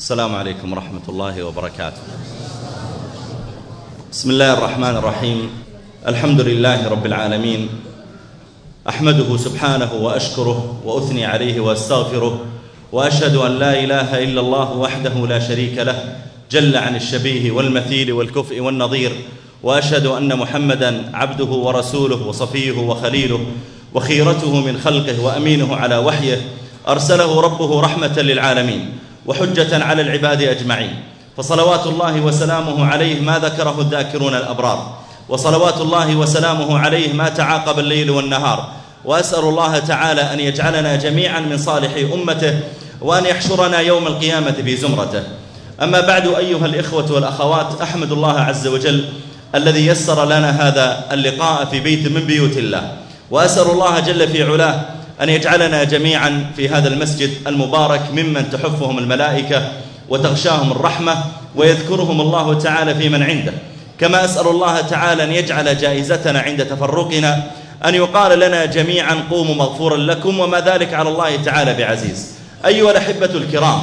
السلام عليكم ورحمة الله وبركاته. بسم الله الرحمن الرحيم. الحمد لله رب العالمين. أحمده سبحانه وأشكره وأثني عليه وأستغفره وأشهد أن لا إله إلا الله وحده لا شريك له جل عن الشبيه والمثيل والكفء والنظير وأشهد أن محمدا عبده ورسوله وصفيه وخليله وخيرته من خلقه وأمينه على وحيه أرسله ربه رحمة للعالمين. وحجة على العباد أجمعين. فصلوات الله وسلامه عليه ما ذكره الذاكرون الأبرار. وصلوات الله وسلامه عليه ما تعاقب الليل والنهار. وأسأل الله تعالى أن يجعلنا جميعا من صالح أمته وأن يحشرنا يوم القيامة في زمرته. أما بعد أيها الإخوة والأخوات أحمد الله عز وجل الذي يسر لنا هذا اللقاء في بيت من بيوت الله. وأسأل الله جل في علاه أن يجعلنا جميعا في هذا المسجد المبارك ممن تحفهم الملائكة وتغشاهم الرحمة ويذكرهم الله تعالى في من عنده. كما أسأل الله تعالى أن يجعل جائزتنا عند تفرقنا أن يقال لنا جميعا قوموا مغفورا لكم وما ذلك على الله تعالى بعزيز. أيها الأحبة الكرام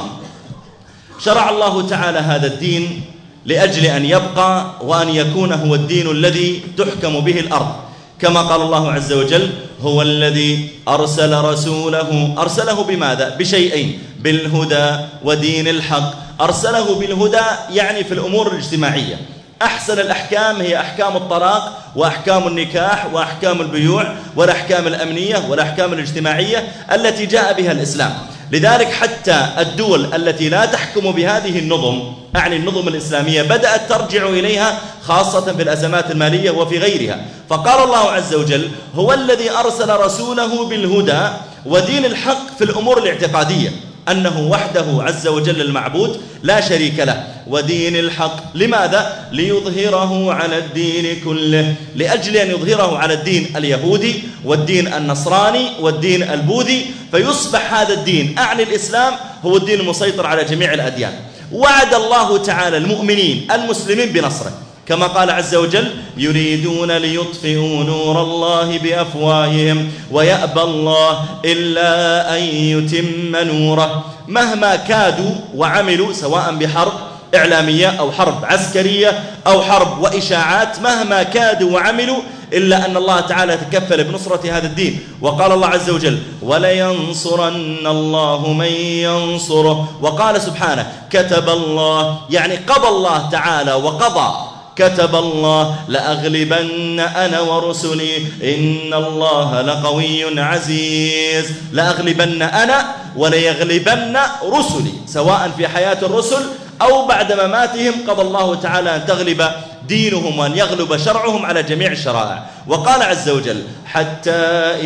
شرع الله تعالى هذا الدين لأجل أن يبقى وأن يكون هو الدين الذي تحكم به الأرض. كما قال الله عز وجل هو الذي أرسل رسوله. أرسله بماذا؟ بشيئين بالهدى ودين الحق. أرسله بالهدى يعني في الأمور الاجتماعية. أحسن الأحكام هي أحكام الطلاق وأحكام النكاح وأحكام البيوع والأحكام الأمنية والأحكام الاجتماعية التي جاء بها الإسلام. لذلك حتى الدول التي لا تحكم بهذه النظم أعني النظم الإسلامية بدأت ترجع إليها خاصة في الأزمات المالية وفي غيرها. فقال الله عز وجل هو الذي أرسل رسوله بالهدى ودين الحق في الأمور الاعتقادية. أنه وحده عز وجل المعبود لا شريك له. ودين الحق لماذا؟ ليظهره على الدين كله. لأجل أن يظهره على الدين اليهودي والدين النصراني والدين البوذي فيصبح هذا الدين أعني الإسلام هو الدين المسيطر على جميع الأديان. وعد الله تعالى المؤمنين المسلمين بنصره. كما قال عز وجل يريدون ليطفئوا نور الله بأفواههم ويأبى الله إلا أن يتم نوره. مهما كادوا وعملوا سواء بحرب إعلامية أو حرب عسكرية أو حرب وإشاعات مهما كادوا وعملوا إلا أن الله تعالى تكفل بنصرة هذا الدين. وقال الله عز وجل ولينصرن الله من ينصره وقال سبحانه كتب الله يعني قضى الله تعالى وقضى. كتب الله لأغلبن أنا ورسلي. إن الله لقوي عزيز. لأغلبن أنا وليغلبن رسلي سواء في حياة الرسل أو بعد مماتهم. قضى الله تعالى أن تغلب دينهم وأن يغلب شرعهم على جميع الشرائع. وقال عز وجل حتى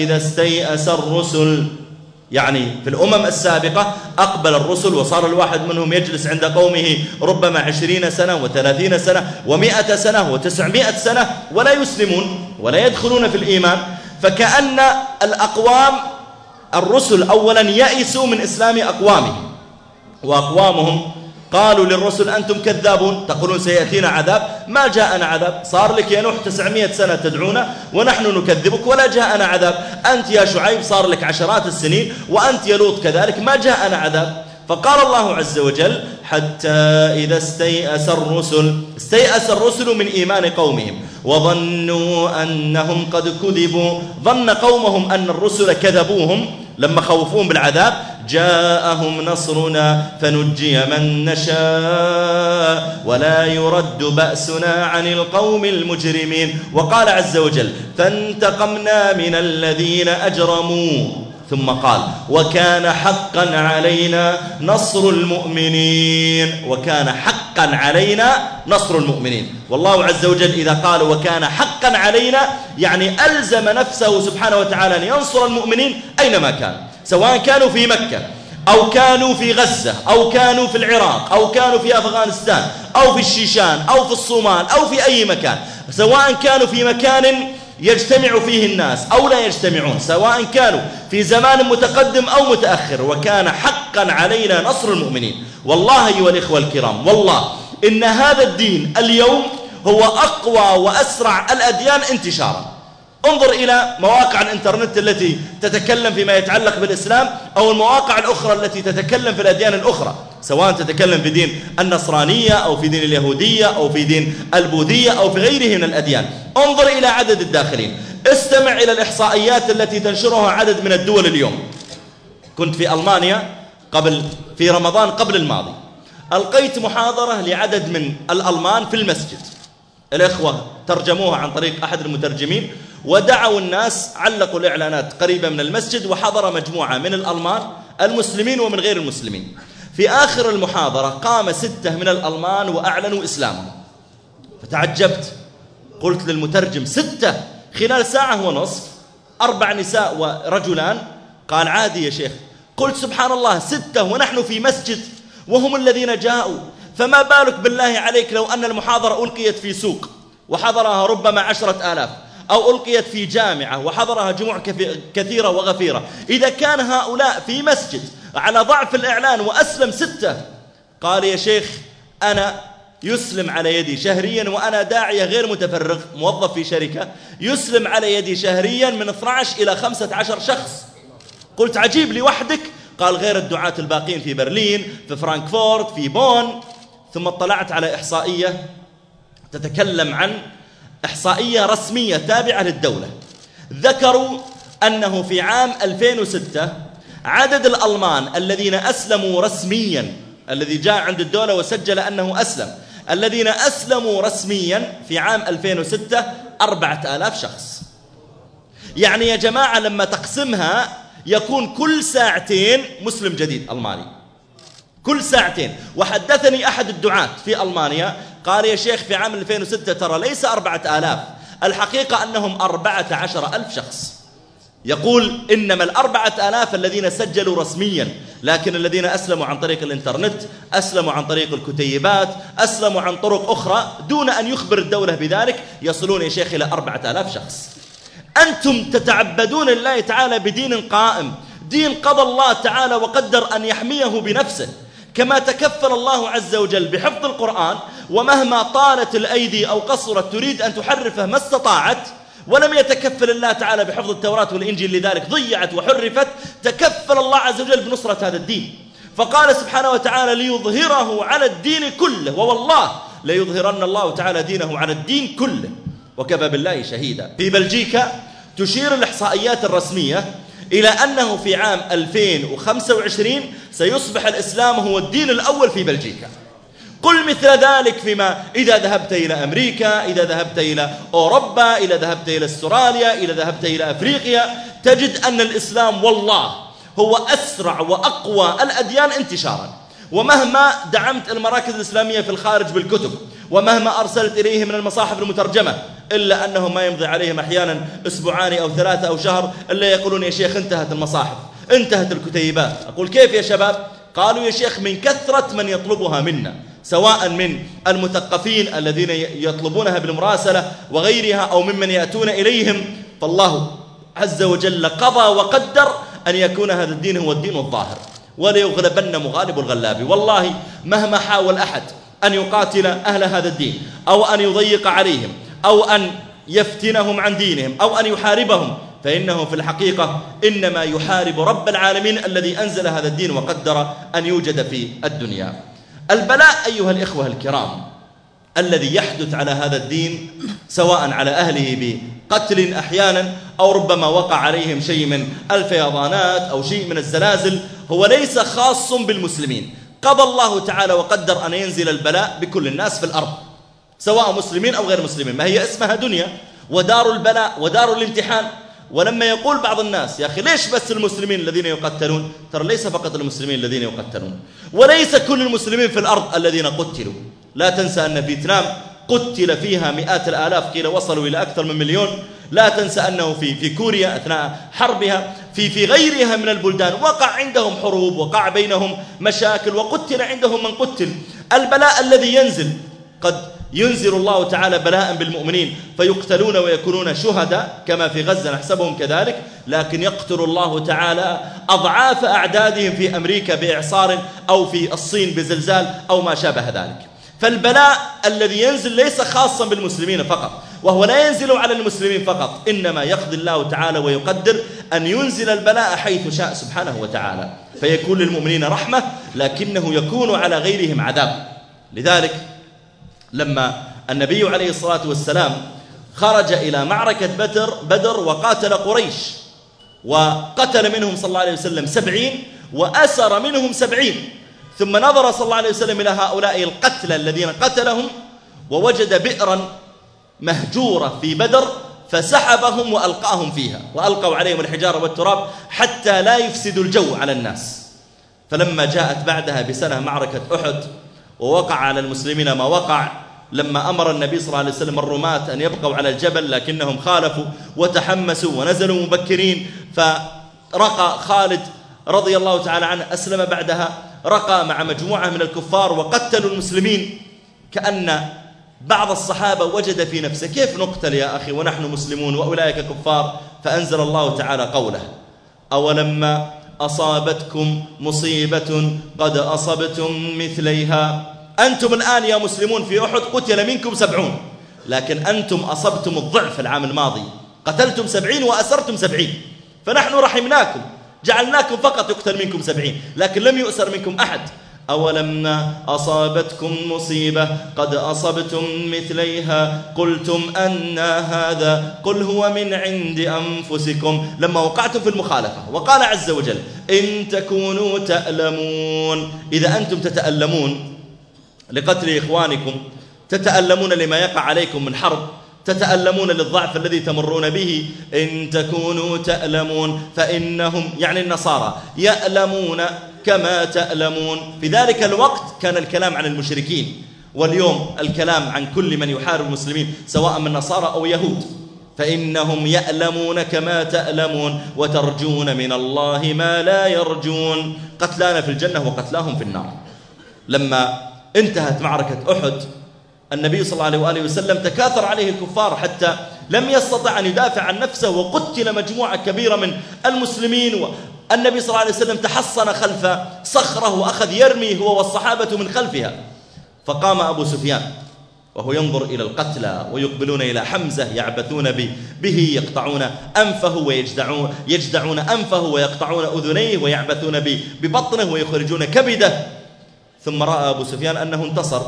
إذا استيأس الرسل يعني في الأمم السابقة أقبل الرسل وصار الواحد منهم يجلس عند قومه ربما عشرين سنة وثلاثين سنة ومائة سنة وتسعمائة سنة ولا يسلمون ولا يدخلون في الإيمان. فكأن الأقوام الرسل أولا يأسوا من إسلام أقوامهم وأقوامهم قالوا للرسل أنتم كذابون. تقولون سيأتينا عذاب. ما جاءنا عذاب. صار لك يا نوح تسعمائة سنة تدعونا. ونحن نكذبك ولا جاءنا عذاب. أنت يا شعيب صار لك عشرات السنين. وأنت يا لوط كذلك. ما جاءنا عذاب. فقال الله عز وجل حتى إذا استيأس الرسل استيأس الرسل من إيمان قومهم. وظنوا أنهم قد كذبوا. ظن قومهم أن الرسل كذبوهم. لما خوفوهم بالعذاب جاءهم نصرنا فنجي من نشاء ولا يرد بأسنا عن القوم المجرمين. وقال عز وجل فانتقمنا من الذين أجرموا. ثم قال وكان حقا علينا نصر المؤمنين. وكان حقا علينا نصر المؤمنين. والله عز وجل إذا قال وكان حقا علينا يعني ألزم نفسه سبحانه وتعالى أن ينصر المؤمنين أينما كان. سواء كانوا في مكة أو كانوا في غزة أو كانوا في العراق أو كانوا في أفغانستان أو في الشيشان أو في الصومال أو في أي مكان. سواء كانوا في مكان يجتمع فيه الناس أو لا يجتمعون سواء كانوا في زمان متقدم أو متأخر وكان حقا علينا نصر المؤمنين. والله أيها الإخوة الكرام والله إن هذا الدين اليوم هو أقوى وأسرع الأديان انتشارا. انظر إلى مواقع الإنترنت التي تتكلم فيما يتعلق بالإسلام أو المواقع الأخرى التي تتكلم في الأديان الأخرى. سواء تتكلم في دين النصرانية أو في دين اليهودية أو في دين البوذية أو في غيره من الأديان. انظر إلى عدد الداخلين. استمع إلى الإحصائيات التي تنشرها عدد من الدول اليوم. كنت في ألمانيا قبل في رمضان قبل الماضي. ألقيت محاضرة لعدد من الألمان في المسجد. الإخوة ترجموها عن طريق أحد المترجمين ودعوا الناس علقوا الإعلانات قريبة من المسجد وحضر مجموعة من الألمان المسلمين ومن غير المسلمين. في آخر المحاضرة قام ستة من الألمان وأعلنوا إسلامهم. فتعجبت. قلت للمترجم ستة خلال ساعة ونصف أربع نساء ورجلان. قال عادي يا شيخ. قلت سبحان الله ستة ونحن في مسجد وهم الذين جاءوا. فما بالك بالله عليك لو أن المحاضرة ألقيت في سوق؟ وحضرها ربما عشرة آلاف. أو ألقيت في جامعة وحضرها جموع كثيرة وغفيرة. إذا كان هؤلاء في مسجد على ضعف الإعلان وأسلم ستة قال يا شيخ أنا يسلم على يدي شهريا وأنا داعية غير متفرغ موظف في شركة يسلم على يدي شهريا من 12 إلى 15 شخص. قلت عجيب لوحدك؟ قال غير الدعاة الباقين في برلين في فرانكفورت في بون. ثم اطلعت على إحصائية تتكلم عن إحصائية رسمية تابعة للدولة. ذكروا أنه في عام 2006 عدد الألمان الذين أسلموا رسميا الذي جاء عند الدولة وسجل أنه أسلم الذين أسلموا رسميا في عام 2006 أربعة آلاف شخص. يعني يا جماعة لما تقسمها يكون كل ساعتين مسلم جديد ألماني. كل ساعتين. وحدثني أحد الدعاة في ألمانيا قال يا شيخ في عام 2006 ترى ليس أربعة آلاف. الحقيقة أنهم أربعة عشر ألف شخص. يقول إنما الأربعة آلاف الذين سجلوا رسميا لكن الذين أسلموا عن طريق الإنترنت أسلموا عن طريق الكتيبات أسلموا عن طرق أخرى دون أن يخبر الدولة بذلك يصلون يا شيخ إلى أربعة آلاف شخص. أنتم تتعبدون لله تعالى بدين قائم. دين قضى الله تعالى وقدر أن يحميه بنفسه. كما تكفل الله عز وجل بحفظ القرآن ومهما طالت الأيدي أو قصرت تريد أن تحرفه ما استطاعت ولم يتكفل الله تعالى بحفظ التوراة والإنجيل لذلك ضيعت وحرفت تكفل الله عز وجل بنصرة هذا الدين. فقال سبحانه وتعالى ليظهره على الدين كله ووالله ليظهرن الله تعالى دينه على الدين كله. وكفى بالله شهيدا. في بلجيكا تشير الإحصائيات الرسمية إلى أنه في عام 2025 سيصبح الإسلام هو الدين الأول في بلجيكا. قل مثل ذلك فيما إذا ذهبت إلى أمريكا إذا ذهبت إلى أوروبا إذا ذهبت إلى أستراليا إذا ذهبت إلى أفريقيا تجد أن الإسلام والله هو أسرع وأقوى الأديان انتشارا. ومهما دعمت المراكز الإسلامية في الخارج بالكتب ومهما أرسلت إليه من المصاحف المترجمة إلا أنه ما يمضي عليهم أحيانا أسبوعان أو ثلاثة أو شهر إلا يقولون يا شيخ انتهت المصاحف انتهت الكتيبات. أقول كيف يا شباب؟ قالوا يا شيخ من كثرة من يطلبها منا سواء من المثقفين الذين يطلبونها بالمراسلة وغيرها أو ممن يأتون إليهم. فالله عز وجل قضى وقدر أن يكون هذا الدين هو الدين الظاهر وليغلبن مغالب الغلاب. والله مهما حاول أحد أن يقاتل أهل هذا الدين أو أن يضيق عليهم أو أن يفتنهم عن دينهم أو أن يحاربهم فإنه في الحقيقة إنما يحارب رب العالمين الذي أنزل هذا الدين وقدر أن يوجد في الدنيا. البلاء أيها الإخوة الكرام الذي يحدث على هذا الدين سواء على أهله بقتل أحيانا أو ربما وقع عليهم شيء من الفيضانات أو شيء من الزلازل هو ليس خاص بالمسلمين. قضى الله تعالى وقدر أن ينزل البلاء بكل الناس في الأرض. سواء مسلمين أو غير مسلمين. ما هي اسمها دنيا؟ ودار البلاء ودار الامتحان. ولما يقول بعض الناس يا أخي ليش بس المسلمين الذين يقتلون؟ ترى ليس فقط المسلمين الذين يقتلون. وليس كل المسلمين في الأرض الذين قتلوا. لا تنسى أن فيتنام قتل فيها مئات الآلاف قيل وصلوا إلى أكثر من مليون. لا تنسى أنه في في كوريا أثناء حربها في في غيرها من البلدان وقع عندهم حروب وقع بينهم مشاكل وقتل عندهم من قتل. البلاء الذي ينزل قد ينزل الله تعالى بلاء بالمؤمنين فيقتلون ويكونون شهداء كما في غزة نحسبهم كذلك. لكن يقتل الله تعالى أضعاف أعدادهم في أمريكا بإعصار أو في الصين بزلزال أو ما شابه ذلك. فالبلاء الذي ينزل ليس خاصا بالمسلمين فقط وهو لا ينزل على المسلمين فقط إنما يقضي الله تعالى ويقدر أن ينزل البلاء حيث شاء سبحانه وتعالى. فيكون للمؤمنين رحمة لكنه يكون على غيرهم عذاب. لذلك لما النبي عليه الصلاة والسلام خرج إلى معركة بدر, بدر وقاتل قريش وقتل منهم صلى الله عليه وسلم سبعين وأسر منهم سبعين. ثم نظر صلى الله عليه وسلم إلى هؤلاء القتلى الذين قتلهم ووجد بئرا مهجورة في بدر فسحبهم وألقاهم فيها وألقوا عليهم الحجارة والتراب حتى لا يفسدوا الجو على الناس. فلما جاءت بعدها بسنة معركة أحد ووقع على المسلمين ما وقع. لما أمر النبي صلى الله عليه وسلم الرماة أن يبقوا على الجبل لكنهم خالفوا وتحمسوا ونزلوا مبكرين. فرقى خالد رضي الله تعالى عنه أسلم بعدها رقى مع مجموعة من الكفار وقتلوا المسلمين. كأن بعض الصحابة وجد في نفسه كيف نقتل يا أخي ونحن مسلمون وأولئك كفار؟ فأنزل الله تعالى قوله أولما أصابتكم مصيبة قد أصبتم مثليها. أنتم الآن يا مسلمون في أحد قتل منكم سبعون. لكن أنتم أصبتم الضعف العام الماضي. قتلتم سبعين وأسرتم سبعين. فنحن رحمناكم. جعلناكم فقط يقتل منكم سبعين. لكن لم يؤسر منكم أحد. أولما أصابتكم مصيبة قد أصبتم مثليها قلتم أن هذا قل هو من عند أنفسكم لما وقعتم في المخالفة وقال عز وجل إن تكونوا تألمون إذا أنتم تتألمون لقتل إخوانكم تتألمون لما يقع عليكم من حرب تتألمون للضعف الذي تمرون به إن تكونوا تألمون فإنهم يعني النصارى يألمون كما تألمون. في ذلك الوقت كان الكلام عن المشركين واليوم الكلام عن كل من يحارب المسلمين سواء من نصارى أو يهود. فإنهم يألمون كما تألمون وترجون من الله ما لا يرجون. قتلانا في الجنة وقتلاهم في النار. لما انتهت معركة أحد النبي صلى الله عليه وآله وسلم تكاثر عليه الكفار حتى لم يستطع أن يدافع عن نفسه وقتل مجموعة كبيرة من المسلمين والنبي صلى الله عليه وسلم تحصن خلف صخرة وأخذ يرمي هو والصحابة من خلفها. فقام أبو سفيان وهو ينظر إلى القتلى ويقبلون إلى حمزة يعبثون به. يقطعون أنفه ويجدعون يجدعون أنفه ويقطعون أذنيه ويعبثون ببطنه ويخرجون كبده. ثم رأى أبو سفيان أنه انتصر.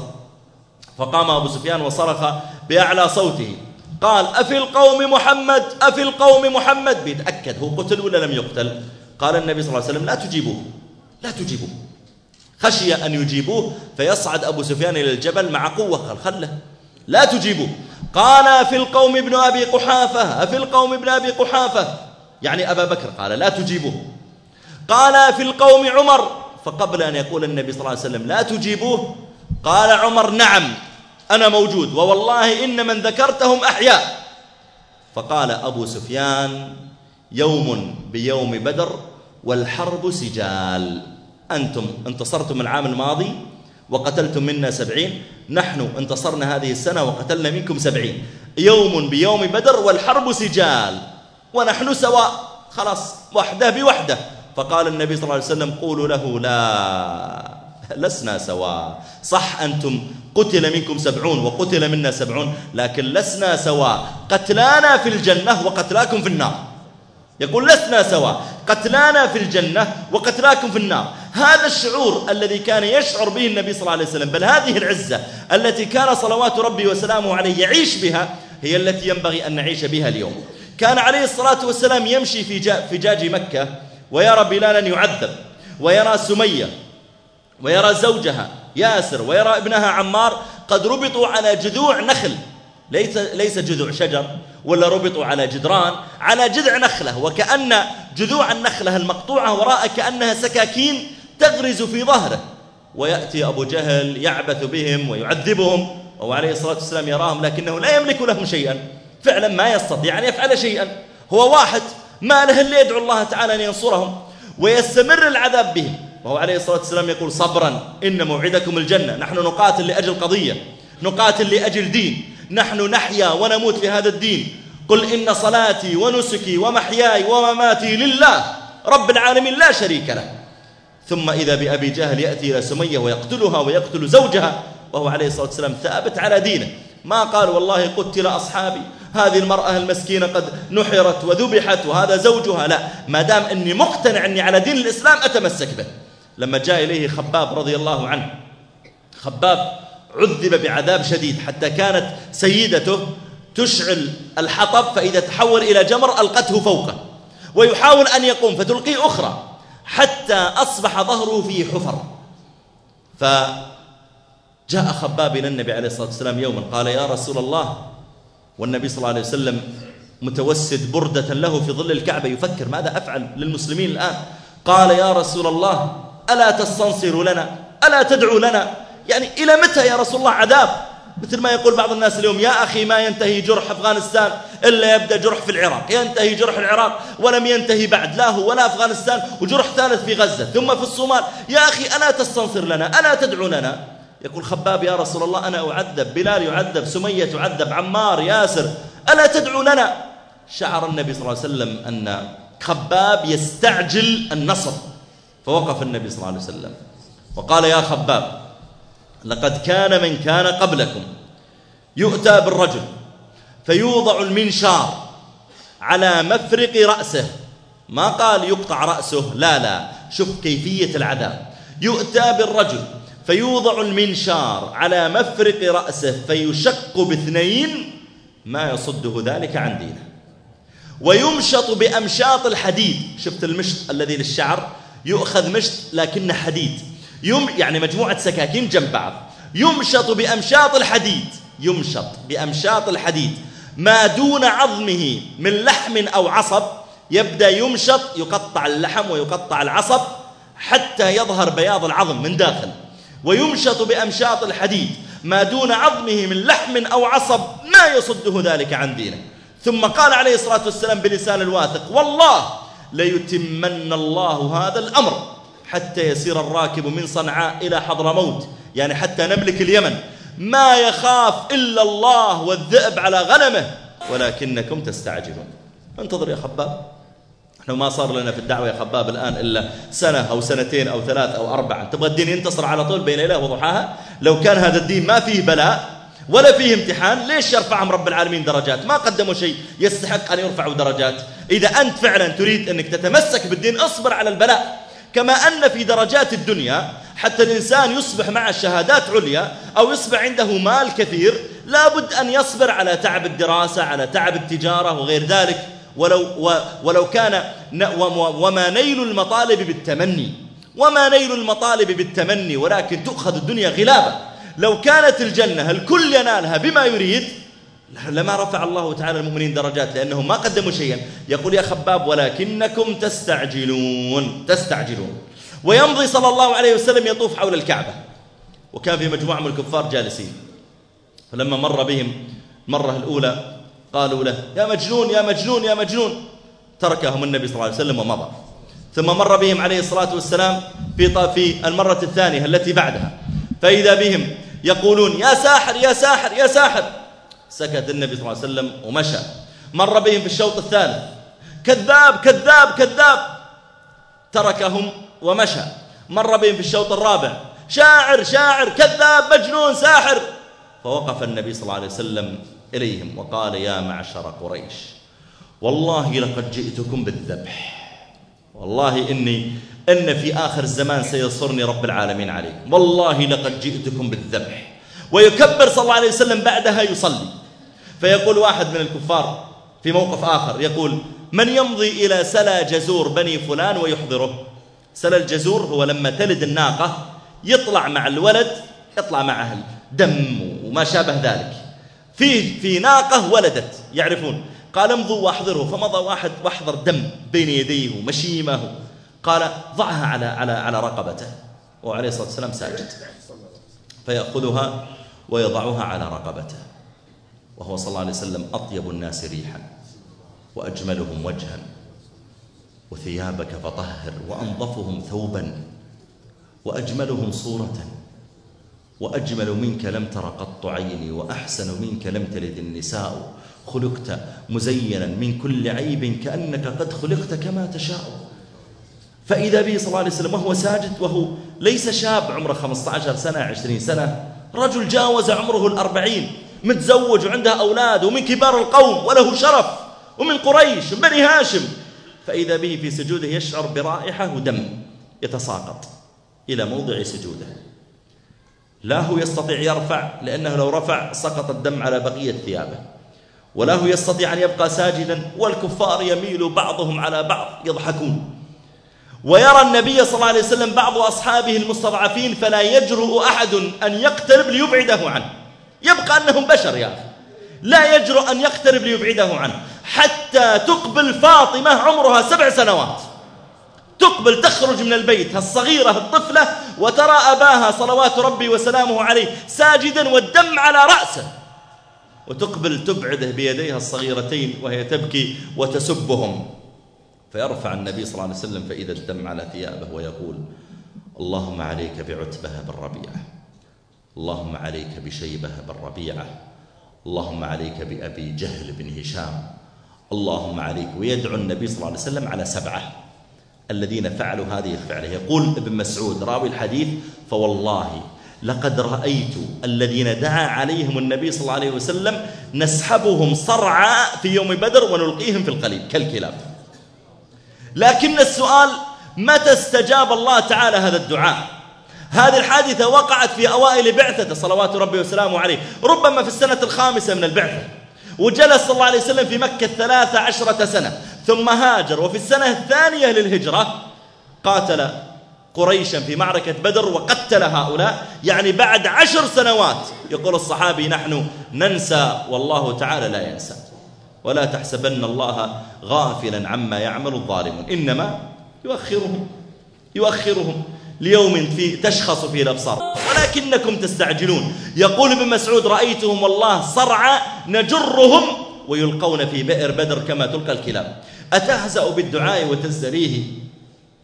فقام أبو سفيان وصرخ بأعلى صوته. قال أفي القوم محمد أفي القوم محمد؟ بيتأكد هو قتل ولا لم يقتل. قال النبي صلى الله عليه وسلم لا تجيبوه لا تجيبوه. خشي أن يجيبوه فيصعد أبو سفيان إلى الجبل مع قوة قال خله لا تجيبوه. قال في القوم ابن أبي قحافة أفي القوم ابن أبي قحافة. يعني أبا بكر قال لا تجيبوه. قال في القوم عمر فقبل أن يقول النبي صلى الله عليه وسلم لا تجيبوه قال عمر نعم أنا موجود ووالله إن من ذكرتهم أحياء. فقال أبو سفيان يوم بيوم بدر والحرب سجال. أنتم انتصرتم العام الماضي وقتلتم منا سبعين. نحن انتصرنا هذه السنة وقتلنا منكم سبعين. يوم بيوم بدر والحرب سجال. ونحن سواء. خلاص وحده بوحده. فقال النبي صلى الله عليه وسلم قولوا له لا لسنا سواء. صح أنتم قتل منكم سبعون وقتل منا سبعون لكن لسنا سواء. قتلانا في الجنة وقتلاكم في النار. يقول لسنا سواء قتلانا في الجنة وقتلاكم في النار. هذا الشعور الذي كان يشعر به النبي صلى الله عليه وسلم بل هذه العزة التي كان صلوات ربي وسلامه عليه يعيش بها هي التي ينبغي أن نعيش بها اليوم. كان عليه الصلاة والسلام يمشي في فجاج مكة ويرى بلالا يعذب ويرى سمية ويرى زوجها ياسر ويرى ابنها عمار قد ربطوا على جذوع نخل. ليس ليس جذوع شجر ولا ربطوا على جدران على جذع نخلة. وكأن جذوع النخلة المقطوعة وراء كأنها سكاكين تغرز في ظهره. ويأتي أبو جهل يعبث بهم ويعذبهم وهو عليه الصلاة والسلام يراهم لكنه لا يملك لهم شيئا. فعلا ما يستطيع أن يفعل شيئا. هو واحد ما له إلا يدعو الله تعالى أن ينصرهم ويستمر العذاب بهم. وهو عليه الصلاة والسلام يقول صبرا إن موعدكم الجنة. نحن نقاتل لأجل قضية نقاتل لأجل دين. نحن نحيا ونموت في هذا الدين قل إن صلاتي ونسكي ومحياي ومماتي لله رب العالمين لا شريك له ثم إذا بأبي جهل يأتي إلى سمية ويقتلها ويقتل زوجها وهو عليه الصلاة والسلام ثابت على دينه ما قال والله قتل أصحابي هذه المرأة المسكينة قد نحرت وذبحت وهذا زوجها لا ما دام أني مقتنع أني على دين الإسلام أتمسك به لما جاء إليه خباب رضي الله عنه خباب عذب بعذاب شديد حتى كانت سيدته تشعل الحطب فإذا تحول إلى جمر ألقته فوقه ويحاول أن يقوم فتلقيه أخرى حتى أصبح ظهره في حفر. فجاء خباب إلى النبي عليه الصلاة والسلام يوما قال يا رسول الله. والنبي صلى الله عليه وسلم متوسد بردة له في ظل الكعبة يفكر ماذا أفعل للمسلمين الآن؟ قال يا رسول الله ألا تستنصر لنا؟ ألا تدعو لنا؟ يعني إلى متى يا رسول الله عذاب؟ مثل ما يقول بعض الناس اليوم يا أخي ما ينتهي جرح أفغانستان إلا يبدأ جرح في العراق. ينتهي جرح العراق ولم ينتهي بعد لا هو ولا أفغانستان وجرح ثالث في غزة ثم في الصومال. يا أخي ألا تستنصر لنا؟ ألا تدعو لنا؟ يقول خباب يا رسول الله أنا أعذب بلال يعذب سمية تعذب عمار ياسر. ألا تدعو لنا؟ شعر النبي صلى الله عليه وسلم أن خباب يستعجل النصر فوقف النبي صلى الله عليه وسلم. وقال يا خباب لقد كان من كان قبلكم. يؤتى بالرجل فيوضع المنشار على مفرق رأسه. ما قال يقطع رأسه لا لا. شوف كيفية العذاب. يؤتى بالرجل فيوضع المنشار على مفرق رأسه فيشق باثنين ما يصده ذلك عن دينه. ويمشط بأمشاط الحديد. شفت المشط الذي للشعر؟ يؤخذ مشط لكنه حديد. يم يعني مجموعة سكاكين جنب بعض. يمشط بأمشاط الحديد. يمشط بأمشاط الحديد. ما دون عظمه من لحم أو عصب يبدأ يمشط يقطع اللحم ويقطع العصب حتى يظهر بياض العظم من داخل. ويمشط بأمشاط الحديد. ما دون عظمه من لحم أو عصب ما يصده ذلك عن دينه. ثم قال عليه الصلاة والسلام بلسان الواثق والله ليتمن الله هذا الأمر. حتى يسير الراكب من صنعاء إلى حضرموت يعني حتى نملك اليمن. ما يخاف إلا الله والذئب على غنمه. ولكنكم تستعجلون. انتظر يا خباب. إحنا ما صار لنا في الدعوة يا خباب الآن إلا سنة أو سنتين أو ثلاث أو أربعة. تبغى الدين ينتصر على طول بين إله وضحاها؟ لو كان هذا الدين ما فيه بلاء ولا فيه امتحان ليش يرفعهم رب العالمين درجات؟ ما قدموا شيء يستحق أن يرفعوا درجات. إذا أنت فعلا تريد أنك تتمسك بالدين اصبر على البلاء. كما أن في درجات الدنيا حتى الإنسان يصبح مع الشهادات عليا أو يصبح عنده مال كثير لابد أن يصبر على تعب الدراسة على تعب التجارة وغير ذلك. ولو, ولو كان وما نيل المطالب بالتمني وما نيل المطالب بالتمني ولكن تؤخذ الدنيا غلابة. لو كانت الجنة الكل ينالها بما يريد؟ لما رفع الله تعالى المؤمنين درجات لأنهم ما قدموا شيئا. يقول يا خباب ولكنكم تستعجلون تستعجلون. ويمضي صلى الله عليه وسلم يطوف حول الكعبة. وكان في مجموعة من الكفار جالسين. فلما مر بهم المرة الأولى قالوا له يا مجنون يا مجنون يا مجنون. تركهم النبي صلى الله عليه وسلم ومضى. ثم مر بهم عليه الصلاة والسلام في في المرة الثانية التي بعدها. فإذا بهم يقولون يا ساحر يا ساحر يا ساحر. سكت النبي صلى الله عليه وسلم ومشى. مر بهم في الشوط الثالث. كذاب كذاب كذاب. تركهم ومشى. مر بهم في الشوط الرابع. شاعر شاعر كذاب مجنون ساحر. فوقف النبي صلى الله عليه وسلم إليهم وقال يا معشر قريش والله لقد جئتكم بالذبح. والله إني إن في آخر الزمان سيصرني رب العالمين عليكم. والله لقد جئتكم بالذبح. ويكبر صلى الله عليه وسلم بعدها يصلي. فيقول واحد من الكفار في موقف آخر يقول من يمضي إلى سلا جزور بني فلان ويحضره؟ سلا الجزور هو لما تلد الناقة يطلع مع الولد يطلع معها دم وما شابه ذلك. في في ناقة ولدت يعرفون. قال امضوا واحضره. فمضى واحد واحضر دم بين يديه ومشيمه. قال ضعها على على على رقبته. وعليه الصلاة والسلام ساجد. فيأخذها ويضعها على رقبته. وهو صلى الله عليه وسلم أطيب الناس ريحا وأجملهم وجها. وثيابك فطهر وأنظفهم ثوبا وأجملهم صورة. وأجمل منك لم تر قط عيني وأحسن منك لم تلد النساء. خلقت مزينا من كل عيب كأنك قد خلقت كما تشاء. فإذا به صلى الله عليه وسلم وهو ساجد وهو ليس شاب عمره 15 سنة 20 سنة رجل جاوز عمره الأربعين متزوج وعنده أولاد ومن كبار القوم وله شرف ومن قريش من بني هاشم. فإذا به في سجوده يشعر برائحة ودم يتساقط إلى موضع سجوده. لا هو يستطيع يرفع لأنه لو رفع سقط الدم على بقية ثيابه. ولا هو يستطيع أن يبقى ساجدا والكفار يميل بعضهم على بعض يضحكون. ويرى النبي صلى الله عليه وسلم بعض أصحابه المستضعفين فلا يجرؤ أحد أن يقترب ليبعده عنه. يبقى أنهم بشر يا أخي. لا يجرؤ أن يقترب ليبعده عنه. حتى تقبل فاطمة عمرها سبع سنوات. تقبل تخرج من البيت الصغيرة الطفلة وترى أباها صلوات ربي وسلامه عليه ساجدا والدم على رأسه. وتقبل تبعده بيديها الصغيرتين وهي تبكي وتسبهم. فيرفع النبي صلى الله عليه وسلم فإذا الدم على ثيابه ويقول اللهم عليك بعتبة بن ربيعة اللهم عليك بشيبة بن ربيعة اللهم عليك بأبي جهل بن هشام اللهم عليك. ويدعو النبي صلى الله عليه وسلم على سبعة الذين فعلوا هذه الفعلة. يقول ابن مسعود راوي الحديث فوالله لقد رأيت الذين دعا عليهم النبي صلى الله عليه وسلم نسحبهم صرعا في يوم بدر ونلقيهم في القليب كالكلاب. لكن السؤال متى استجاب الله تعالى هذا الدعاء؟ هذه الحادثة وقعت في أوائل بعثة صلوات ربي وسلامه عليه. ربما في السنة الخامسة من البعثة. وجلس صلى الله عليه وسلم في مكة ثلاث عشرة سنة. ثم هاجر. وفي السنة الثانية للهجرة قاتل قريشا في معركة بدر وقتل هؤلاء. يعني بعد عشر سنوات يقول الصحابي نحن ننسى والله تعالى لا ينسى. ولا تحسبن الله غافلا عما يعمل الظالمون. إنما يؤخرهم يؤخرهم ليوم في تشخص فيه الأبصار. ولكنكم تستعجلون. يقول ابن مسعود رأيتهم والله صرعى نجرهم ويلقون في بئر بدر كما تلقى الكلاب. أتهزأ بالدعاء وتزدريه؟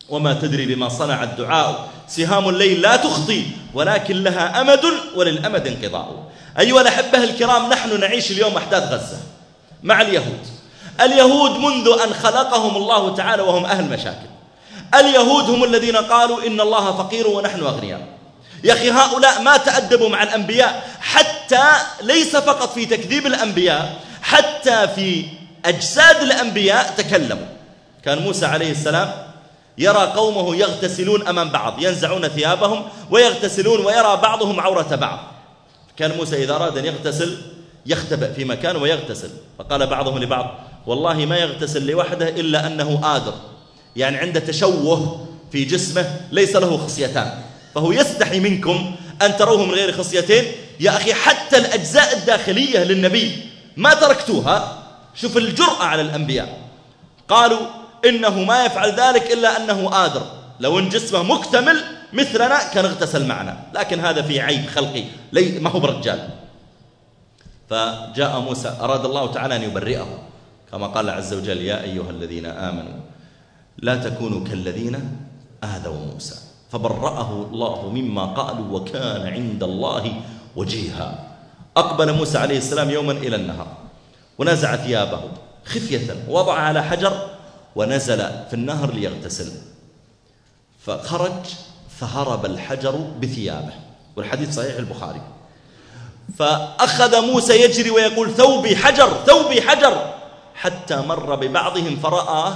وما تدري بما صنع الدعاء؟ سهام الليل لا تخطي ولكن لها أمد وللأمد انقضاء. أيها الأحبة الكرام نحن نعيش اليوم أحداث غزة. مع اليهود. اليهود منذ أن خلقهم الله تعالى وهم أهل مشاكل. اليهود هم الذين قالوا إن الله فقير ونحن أغنياء. يا أخي هؤلاء ما تأدبوا مع الأنبياء حتى ليس فقط في تكذيب الأنبياء حتى في أجساد الأنبياء تكلموا. كان موسى عليه السلام يرى قومه يغتسلون أمام بعض ينزعون ثيابهم ويغتسلون ويرى بعضهم عورة بعض. كان موسى إذا أراد أن يغتسل يختبئ في مكان ويغتسل. فقال بعضهم لبعض والله ما يغتسل لوحده إلا أنه آدر يعني عنده تشوه في جسمه ليس له خصيتان. فهو يستحي منكم أن تروه من غير خصيتين. يا أخي حتى الأجزاء الداخلية للنبي ما تركتوها. شوف الجرأة على الأنبياء. قالوا إنه ما يفعل ذلك إلا أنه آدر لو إن جسمه مكتمل مثلنا كان اغتسل معنا. لكن هذا فيه عيب خلقي. ما هو برجال. فجاء موسى أراد الله تعالى أن يبرئه. كما قال عز وجل يا أيها الذين آمنوا لا تكونوا كالذين آذوا موسى. فبرأه الله مما قالوا وكان عند الله وجيها. أقبل موسى عليه السلام يوما إلى النهر ونزع ثيابه خفية وضع على حجر ونزل في النهر ليغتسل. فخرج فهرب الحجر بثيابه. والحديث صحيح البخاري. فأخذ موسى يجري ويقول ثوبي حجر ثوبي حجر. حتى مر ببعضهم فرآه